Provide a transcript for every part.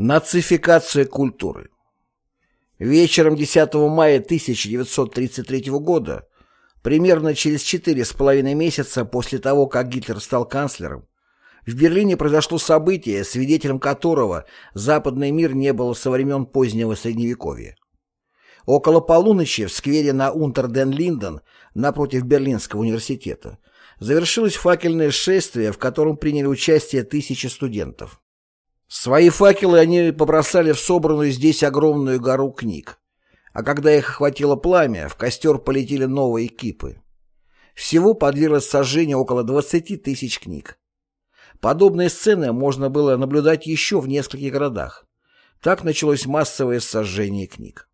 Нацификация культуры Вечером 10 мая 1933 года, примерно через четыре с половиной месяца после того, как Гитлер стал канцлером, в Берлине произошло событие, свидетелем которого западный мир не был со времен позднего Средневековья. Около полуночи в сквере на Унтерден-Линден, напротив Берлинского университета, завершилось факельное шествие, в котором приняли участие тысячи студентов. Свои факелы они побросали в собранную здесь огромную гору книг. А когда их охватило пламя, в костер полетели новые кипы. Всего подверглось сожжению около 20 тысяч книг. Подобные сцены можно было наблюдать еще в нескольких городах. Так началось массовое сожжение книг.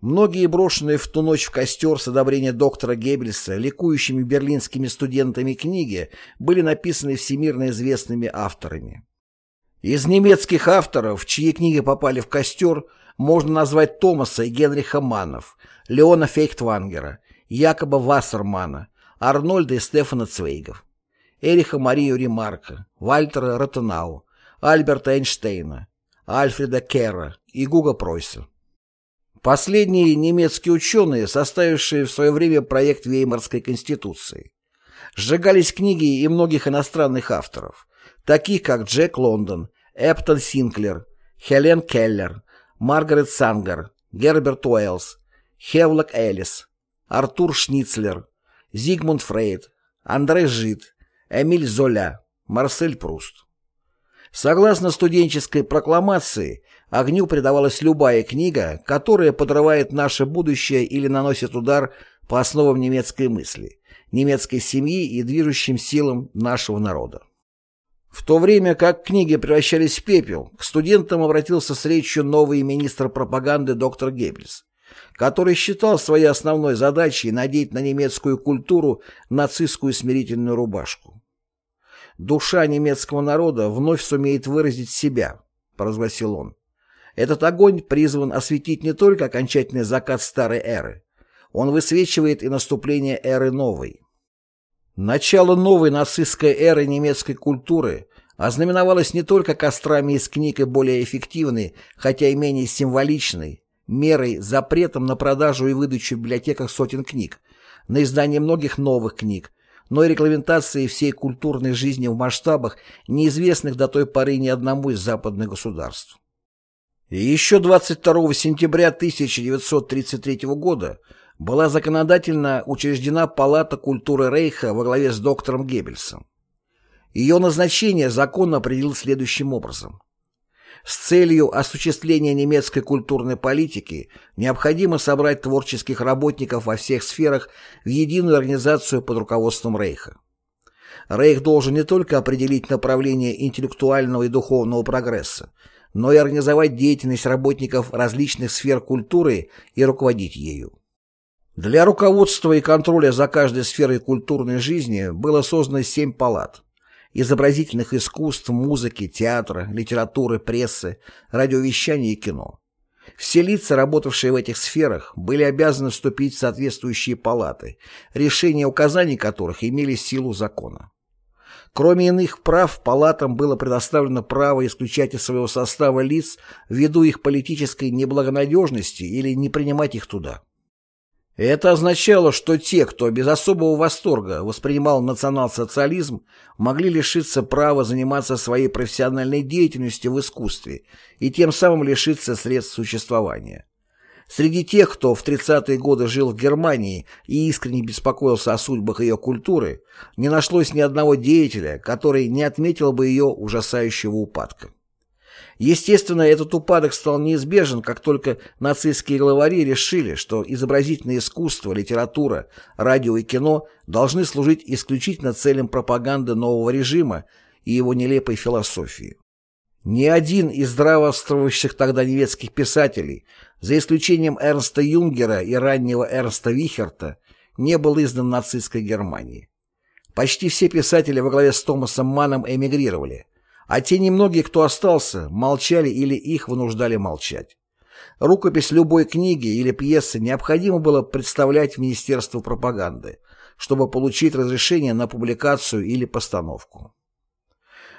Многие брошенные в ту ночь в костер с одобрения доктора Геббельса ликующими берлинскими студентами книги были написаны всемирно известными авторами. Из немецких авторов, чьи книги попали в костер, можно назвать Томаса и Генриха Маннов, Леона Фейхтвангера, Якоба Вассермана, Арнольда и Стефана Цвейгов, Эриха Марию Ремарка, Вальтера Ротенау, Альберта Эйнштейна, Альфреда Керра и Гуга Пройса. Последние немецкие ученые, составившие в свое время проект Веймарской конституции. Сжигались книги и многих иностранных авторов таких как Джек Лондон, Эптон Синклер, Хелен Келлер, Маргарет Сангер, Герберт Уэллс, Хевлок Эллис, Артур Шницлер, Зигмунд Фрейд, Андре Жид, Эмиль Золя, Марсель Пруст. Согласно студенческой прокламации, огню предавалась любая книга, которая подрывает наше будущее или наносит удар по основам немецкой мысли, немецкой семьи и движущим силам нашего народа. В то время как книги превращались в пепел, к студентам обратился с речью новый министр пропаганды доктор Геббельс, который считал своей основной задачей надеть на немецкую культуру нацистскую смирительную рубашку. «Душа немецкого народа вновь сумеет выразить себя», — провозгласил он. «Этот огонь призван осветить не только окончательный закат старой эры, он высвечивает и наступление эры новой». Начало новой нацистской эры немецкой культуры ознаменовалось не только кострами из книг и более эффективной, хотя и менее символичной, мерой, запретом на продажу и выдачу в библиотеках сотен книг, на издание многих новых книг, но и регламентацией всей культурной жизни в масштабах, неизвестных до той поры ни одному из западных государств. И еще 22 сентября 1933 года была законодательно учреждена Палата культуры Рейха во главе с доктором Геббельсом. Ее назначение закон определил следующим образом. С целью осуществления немецкой культурной политики необходимо собрать творческих работников во всех сферах в единую организацию под руководством Рейха. Рейх должен не только определить направление интеллектуального и духовного прогресса, но и организовать деятельность работников различных сфер культуры и руководить ею. Для руководства и контроля за каждой сферой культурной жизни было создано семь палат изобразительных искусств, музыки, театра, литературы, прессы, радиовещания и кино. Все лица, работавшие в этих сферах, были обязаны вступить в соответствующие палаты, решения указаний которых имели силу закона. Кроме иных прав, палатам было предоставлено право исключать из своего состава лиц ввиду их политической неблагонадежности или не принимать их туда. Это означало, что те, кто без особого восторга воспринимал национал-социализм, могли лишиться права заниматься своей профессиональной деятельностью в искусстве и тем самым лишиться средств существования. Среди тех, кто в 30-е годы жил в Германии и искренне беспокоился о судьбах ее культуры, не нашлось ни одного деятеля, который не отметил бы ее ужасающего упадка. Естественно, этот упадок стал неизбежен, как только нацистские главари решили, что изобразительное искусство, литература, радио и кино должны служить исключительно целям пропаганды нового режима и его нелепой философии. Ни один из здравствовавших тогда немецких писателей, за исключением Эрнста Юнгера и раннего Эрнста Вихерта, не был издан нацистской Германии. Почти все писатели во главе с Томасом Манном эмигрировали – а те немногие, кто остался, молчали или их вынуждали молчать. Рукопись любой книги или пьесы необходимо было представлять в Министерство пропаганды, чтобы получить разрешение на публикацию или постановку.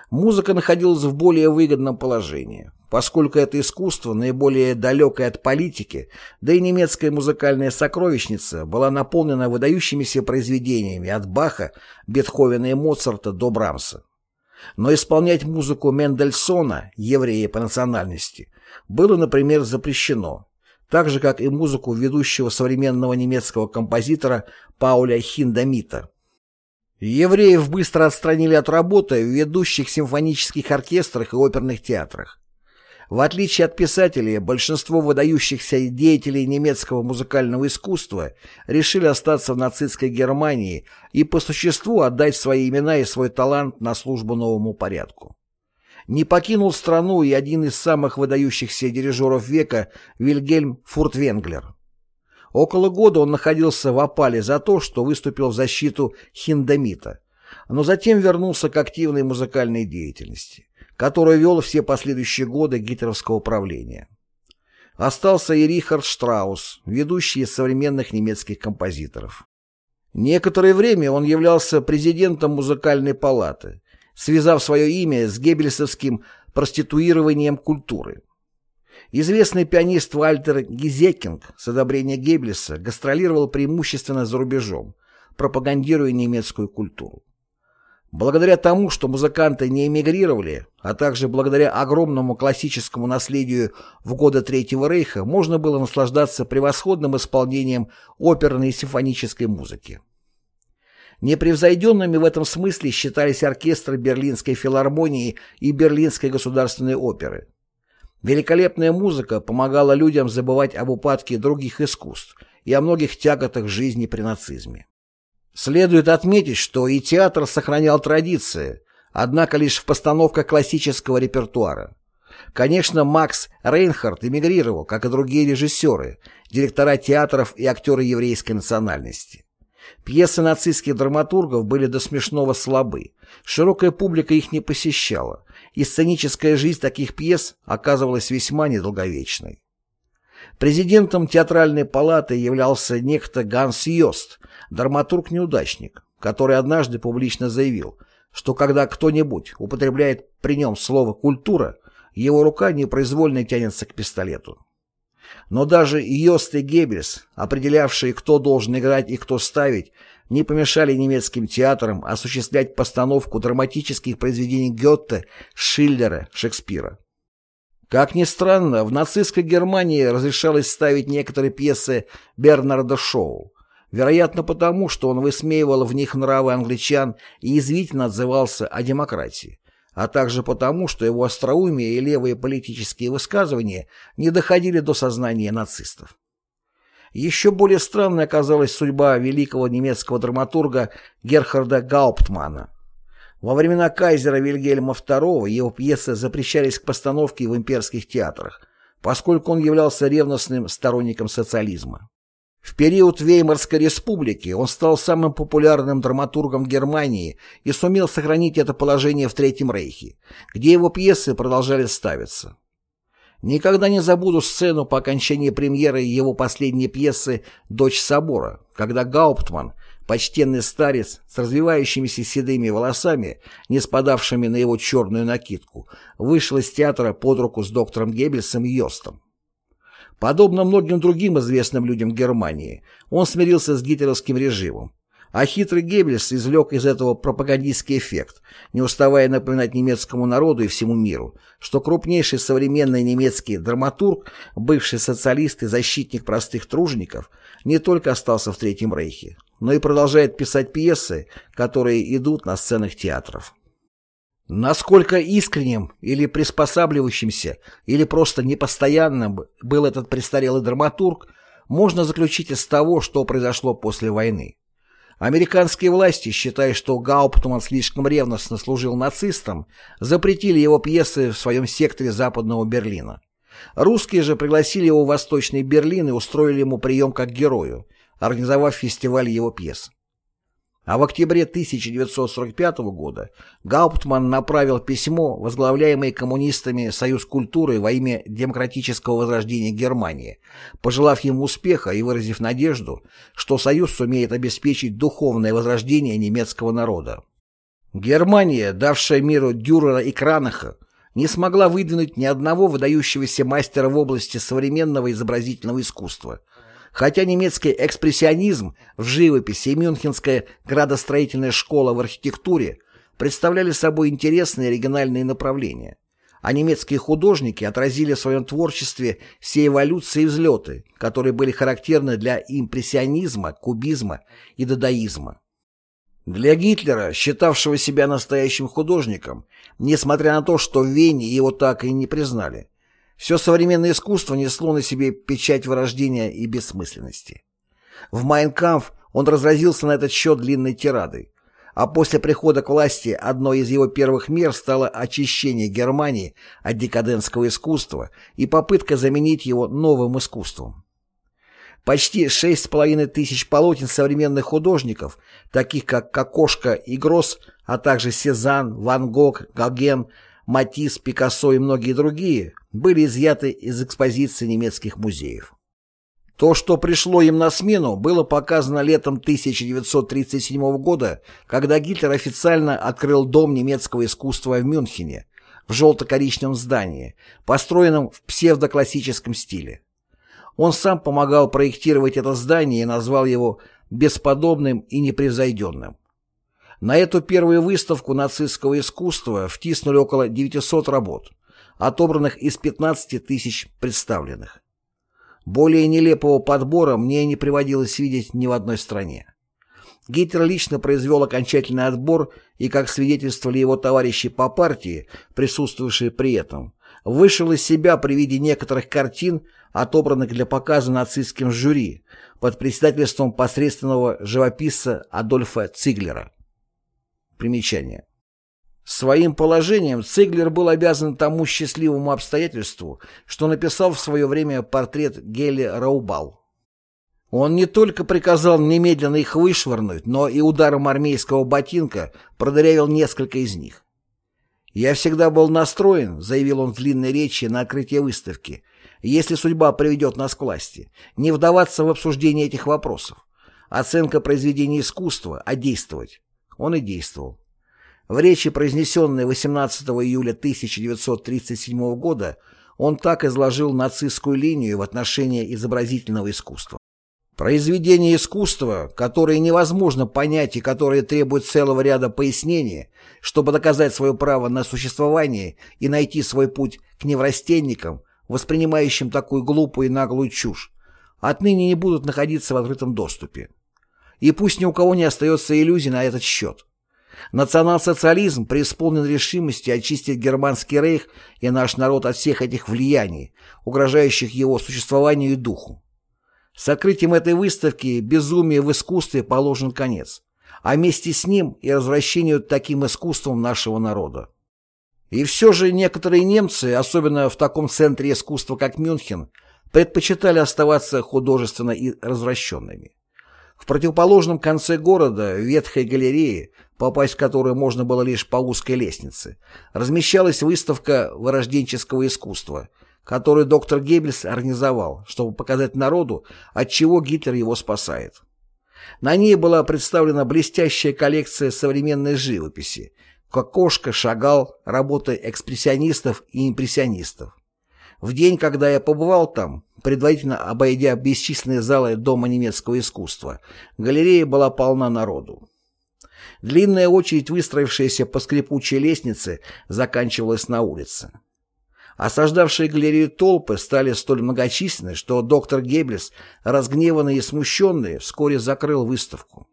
Музыка находилась в более выгодном положении, поскольку это искусство, наиболее далекое от политики, да и немецкая музыкальная сокровищница была наполнена выдающимися произведениями от Баха, Бетховена и Моцарта до Брамса. Но исполнять музыку Мендельсона, еврея по национальности, было, например, запрещено, так же, как и музыку ведущего современного немецкого композитора Пауля Хиндамита. Евреев быстро отстранили от работы в ведущих симфонических оркестрах и оперных театрах. В отличие от писателей, большинство выдающихся деятелей немецкого музыкального искусства решили остаться в нацистской Германии и по существу отдать свои имена и свой талант на службу новому порядку. Не покинул страну и один из самых выдающихся дирижеров века Вильгельм Фуртвенглер. Около года он находился в опале за то, что выступил в защиту Хиндамита, но затем вернулся к активной музыкальной деятельности, которую вел все последующие годы гитлеровского правления. Остался и Рихард Штраус, ведущий из современных немецких композиторов. Некоторое время он являлся президентом музыкальной палаты, связав свое имя с геббельсовским проституированием культуры. Известный пианист Вальтер Гизекинг с одобрения Геббельса гастролировал преимущественно за рубежом, пропагандируя немецкую культуру. Благодаря тому, что музыканты не эмигрировали, а также благодаря огромному классическому наследию в годы Третьего Рейха, можно было наслаждаться превосходным исполнением оперной и симфонической музыки. Непревзойденными в этом смысле считались оркестры Берлинской филармонии и Берлинской государственной оперы. Великолепная музыка помогала людям забывать об упадке других искусств и о многих тяготах жизни при нацизме. Следует отметить, что и театр сохранял традиции, однако лишь в постановках классического репертуара. Конечно, Макс Рейнхард эмигрировал, как и другие режиссеры, директора театров и актеры еврейской национальности. Пьесы нацистских драматургов были до смешного слабы, широкая публика их не посещала, и сценическая жизнь таких пьес оказывалась весьма недолговечной. Президентом театральной палаты являлся некто Ганс Йост, драматург-неудачник, который однажды публично заявил, что когда кто-нибудь употребляет при нем слово «культура», его рука непроизвольно тянется к пистолету. Но даже Йост и Геббельс, определявшие, кто должен играть и кто ставить, не помешали немецким театрам осуществлять постановку драматических произведений Гетте, Шиллера, Шекспира. Как ни странно, в нацистской Германии разрешалось ставить некоторые пьесы Бернарда Шоу, вероятно потому, что он высмеивал в них нравы англичан и язвительно отзывался о демократии, а также потому, что его остроумие и левые политические высказывания не доходили до сознания нацистов. Еще более странной оказалась судьба великого немецкого драматурга Герхарда Гауптмана. Во времена кайзера Вильгельма II его пьесы запрещались к постановке в имперских театрах, поскольку он являлся ревностным сторонником социализма. В период Веймарской республики он стал самым популярным драматургом Германии и сумел сохранить это положение в Третьем Рейхе, где его пьесы продолжали ставиться. Никогда не забуду сцену по окончании премьеры его последней пьесы «Дочь собора», когда Гауптман, почтенный старец с развивающимися седыми волосами, не спадавшими на его черную накидку, вышел из театра под руку с доктором Геббельсом Йостом. Подобно многим другим известным людям Германии, он смирился с гитлеровским режимом, а хитрый Геббельс извлек из этого пропагандистский эффект, не уставая напоминать немецкому народу и всему миру, что крупнейший современный немецкий драматург, бывший социалист и защитник простых тружеников, не только остался в Третьем Рейхе, но и продолжает писать пьесы, которые идут на сценах театров. Насколько искренним или приспосабливающимся, или просто непостоянным был этот престарелый драматург, можно заключить из того, что произошло после войны. Американские власти, считая, что Гауптман слишком ревностно служил нацистам, запретили его пьесы в своем секторе Западного Берлина. Русские же пригласили его в Восточный Берлин и устроили ему прием как герою, организовав фестиваль его пьес. А в октябре 1945 года Гауптман направил письмо, возглавляемое коммунистами Союз культуры во имя демократического возрождения Германии, пожелав ему успеха и выразив надежду, что Союз сумеет обеспечить духовное возрождение немецкого народа. Германия, давшая миру Дюрера и Кранаха, не смогла выдвинуть ни одного выдающегося мастера в области современного изобразительного искусства, хотя немецкий экспрессионизм в живописи и мюнхенская градостроительная школа в архитектуре представляли собой интересные оригинальные направления, а немецкие художники отразили в своем творчестве все эволюции и взлеты, которые были характерны для импрессионизма, кубизма и дадаизма. Для Гитлера, считавшего себя настоящим художником, несмотря на то, что в Вене его так и не признали, все современное искусство несло на себе печать вырождения и бессмысленности. В «Майнкамф» он разразился на этот счет длинной тирадой, а после прихода к власти одной из его первых мер стало очищение Германии от декадентского искусства и попытка заменить его новым искусством. Почти шесть с половиной тысяч полотен современных художников, таких как Кокошка и Гросс, а также Сезанн, Ван Гог, Гоген, Матисс, Пикассо и многие другие, были изъяты из экспозиции немецких музеев. То, что пришло им на смену, было показано летом 1937 года, когда Гитлер официально открыл Дом немецкого искусства в Мюнхене, в желто-коричневом здании, построенном в псевдоклассическом стиле. Он сам помогал проектировать это здание и назвал его «бесподобным и непревзойденным». На эту первую выставку нацистского искусства втиснули около 900 работ, отобранных из 15 тысяч представленных. Более нелепого подбора мне не приводилось видеть ни в одной стране. Гитлер лично произвел окончательный отбор и, как свидетельствовали его товарищи по партии, присутствовавшие при этом, вышел из себя при виде некоторых картин, отобранных для показа нацистским жюри под председательством посредственного живописца Адольфа Циглера. Примечание. Своим положением Циглер был обязан тому счастливому обстоятельству, что написал в свое время портрет Гели Раубал. Он не только приказал немедленно их вышвырнуть, но и ударом армейского ботинка продырявил несколько из них. «Я всегда был настроен», — заявил он в длинной речи на открытии выставки, «если судьба приведет нас к власти, не вдаваться в обсуждение этих вопросов. Оценка произведения искусства, а действовать». Он и действовал. В речи, произнесенной 18 июля 1937 года, он так изложил нацистскую линию в отношении изобразительного искусства. Произведение искусства, которое невозможно понять и которое требует целого ряда пояснений, чтобы доказать свое право на существование и найти свой путь к неврастенникам, воспринимающим такую глупую и наглую чушь, отныне не будут находиться в открытом доступе. И пусть ни у кого не остается иллюзий на этот счет. Национал-социализм преисполнен решимости очистить германский рейх и наш народ от всех этих влияний, угрожающих его существованию и духу. С открытием этой выставки безумию в искусстве положен конец, а вместе с ним и развращению таким искусством нашего народа. И все же некоторые немцы, особенно в таком центре искусства, как Мюнхен, предпочитали оставаться художественно и развращенными. В противоположном конце города, в ветхой галерее, попасть в которую можно было лишь по узкой лестнице, размещалась выставка вырожденческого искусства – который доктор Геббельс организовал, чтобы показать народу, от чего Гитлер его спасает. На ней была представлена блестящая коллекция современной живописи, Кокошка, Шагал, работы экспрессионистов и импрессионистов. В день, когда я побывал там, предварительно обойдя бесчисленные залы Дома немецкого искусства, галерея была полна народу. Длинная очередь, выстроившаяся по скрипучей лестнице, заканчивалась на улице. Осаждавшие галерею толпы стали столь многочисленны, что доктор Геббельс, разгневанный и смущенный, вскоре закрыл выставку.